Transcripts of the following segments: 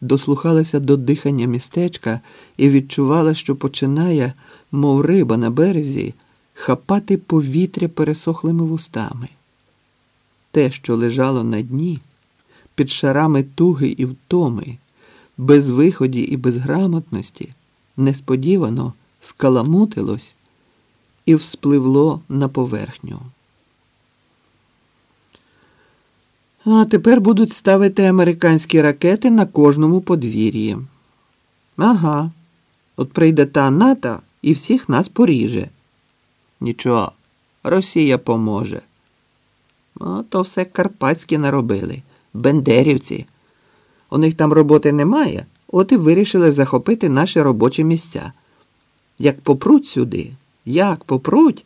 дослухалася до дихання містечка і відчувала, що починає, мов риба на березі, хапати повітря пересохлими вустами. Те, що лежало на дні, під шарами туги і втоми, без виході і безграмотності, несподівано скаламутилось і вспливло на поверхню. А тепер будуть ставити американські ракети на кожному подвір'ї. Ага, от прийде та НАТО і всіх нас поріже. Нічого, Росія поможе. А то все карпатські наробили, бендерівці. У них там роботи немає, от і вирішили захопити наші робочі місця. Як попруть сюди, як попруть.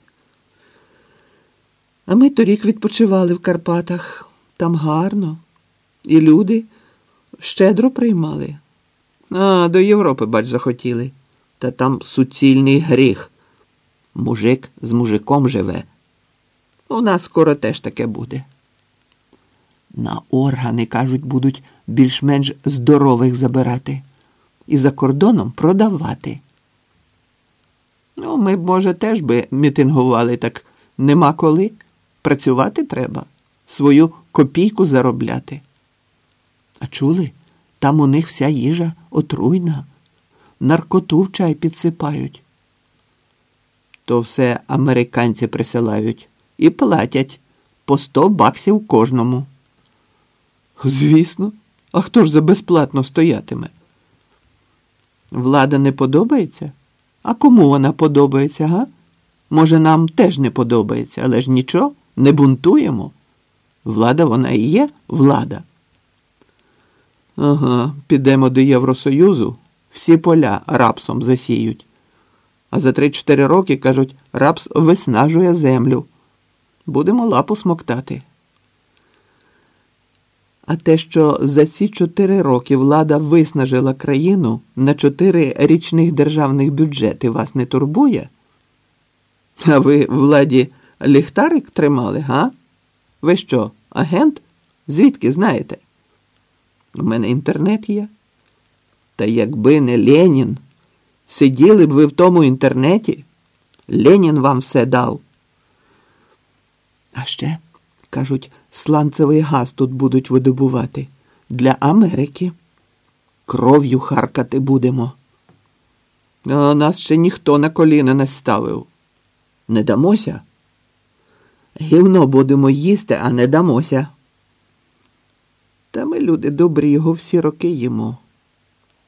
А ми торік відпочивали в Карпатах. Там гарно. І люди щедро приймали. А, до Європи, бач, захотіли. Та там суцільний гріх. Мужик з мужиком живе. У нас скоро теж таке буде. На органи, кажуть, будуть більш-менш здорових забирати і за кордоном продавати. Ну, ми може, теж би мітингували, так нема коли. Працювати треба, свою копійку заробляти. А чули? Там у них вся їжа отруйна, наркоту в чай підсипають. То все американці присилають і платять по сто баксів кожному. Звісно, а хто ж за безплатно стоятиме? Влада не подобається? А кому вона подобається, га? Може, нам теж не подобається, але ж нічого, не бунтуємо. Влада вона і є влада. Ага, підемо до Євросоюзу, всі поля рапсом засіють. А за 3-4 роки, кажуть, рапс виснажує землю. Будемо лапу смоктати. А те, що за ці чотири роки влада виснажила країну на чотири річних державних бюджети, вас не турбує? А ви владі ліхтарик тримали, га? Ви що, агент? Звідки знаєте? У мене інтернет є. Та якби не Ленін, сиділи б ви в тому інтернеті, Ленін вам все дав. А ще, кажуть, сланцевий газ тут будуть видобувати для Америки. Кров'ю харкати будемо. А нас ще ніхто на коліна не ставив. Не дамося? Гівно будемо їсти, а не дамося. Та ми, люди добрі, його всі роки їмо.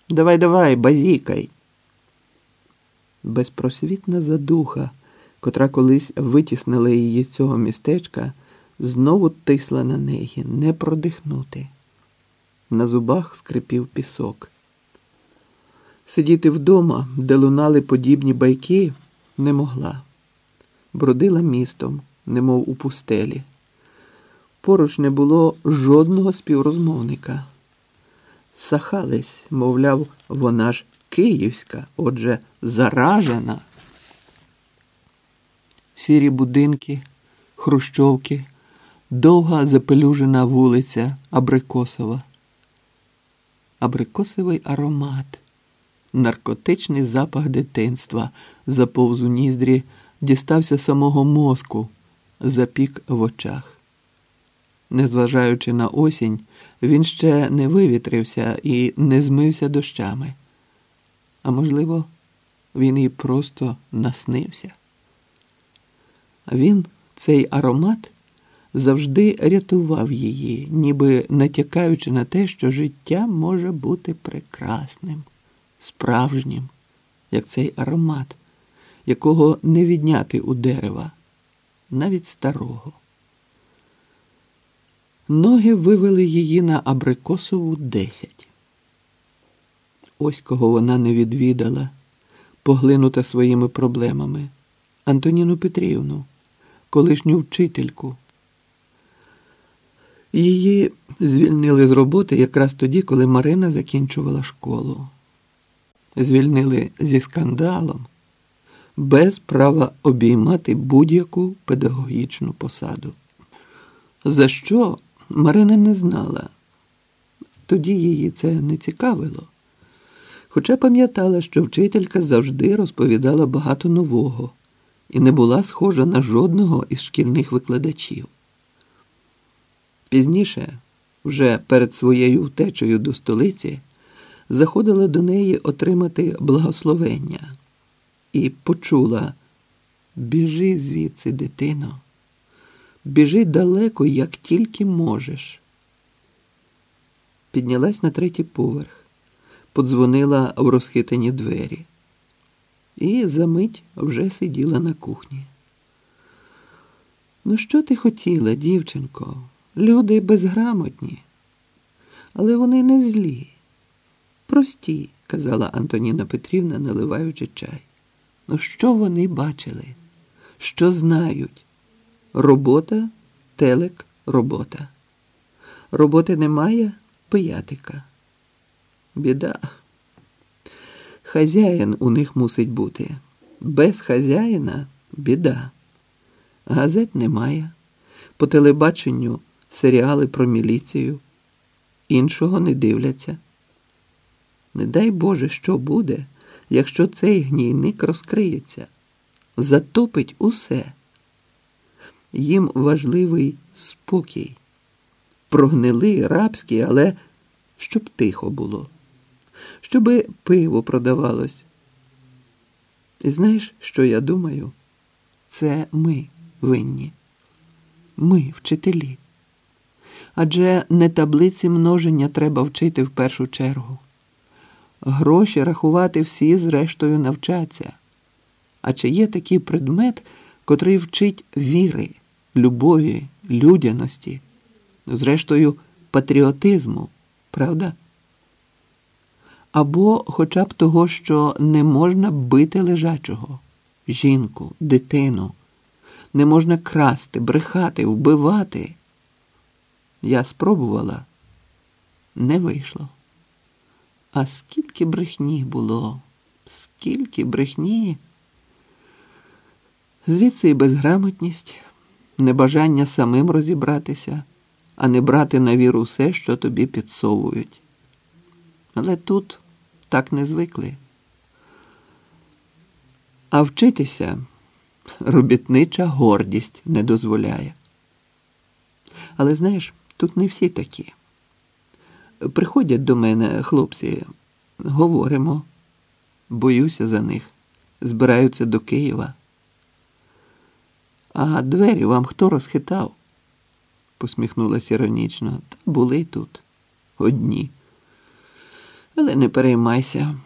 Давай, давай, базікай. Безпросвітна задуха, котра колись витіснила її з цього містечка, знову тисла на неї, не продихнути. На зубах скрипів пісок. Сидіти вдома, де лунали подібні байки, не могла. Бродила містом немов у пустелі. Поруч не було жодного співрозмовника. Сахались, мовляв, вона ж київська, отже, заражена. Сірі будинки, хрущовки, довга запелюжена вулиця Абрикосова. Абрикосовий аромат, наркотичний запах дитинства заповз у ніздрі, дістався самого мозку запік в очах. Незважаючи на осінь, він ще не вивітрився і не змився дощами. А можливо, він і просто наснився. Він, цей аромат, завжди рятував її, ніби натякаючи на те, що життя може бути прекрасним, справжнім, як цей аромат, якого не відняти у дерева навіть старого. Ноги вивели її на Абрикосову десять. Ось кого вона не відвідала, поглинута своїми проблемами. Антоніну Петрівну, колишню вчительку. Її звільнили з роботи якраз тоді, коли Марина закінчувала школу. Звільнили зі скандалом без права обіймати будь-яку педагогічну посаду. За що Марина не знала. тоді її це не цікавило. Хоча пам'ятала, що вчителька завжди розповідала багато нового і не була схожа на жодного із шкільних викладачів. Пізніше, вже перед своєю втечею до столиці, заходила до неї отримати благословення і почула біжи звідси, дитино, біжи далеко, як тільки можеш. Піднялась на третій поверх, подзвонила в розхитані двері і за мить вже сиділа на кухні. Ну, що ти хотіла, дівчинко? Люди безграмотні, але вони не злі. Прості, казала Антоніна Петрівна, наливаючи чай. Ну, що вони бачили? Що знають? Робота, телек, робота. Роботи немає пиятика. Біда. Хазяїн у них мусить бути. Без хазяїна біда. Газет немає. По телебаченню серіали про міліцію. Іншого не дивляться. Не дай Боже, що буде, якщо цей гнійник розкриється, затопить усе. Їм важливий спокій, прогнилий, рабський, але щоб тихо було, щоби пиво продавалось. І знаєш, що я думаю? Це ми винні, ми вчителі. Адже не таблиці множення треба вчити в першу чергу. Гроші рахувати всі, зрештою, навчаться. А чи є такий предмет, котрий вчить віри, любові, людяності, зрештою, патріотизму, правда? Або хоча б того, що не можна бити лежачого, жінку, дитину, не можна красти, брехати, вбивати. Я спробувала, не вийшло. А скільки брехні було, скільки брехні. Звідси і безграмотність, небажання самим розібратися, а не брати на віру все, що тобі підсовують. Але тут так не звикли. А вчитися робітнича гордість не дозволяє. Але знаєш, тут не всі такі. Приходять до мене хлопці, говоримо, боюся за них, збираються до Києва. А двері вам хто розхитав? посміхнулася іронічно. Та були тут одні. Але не переймайся,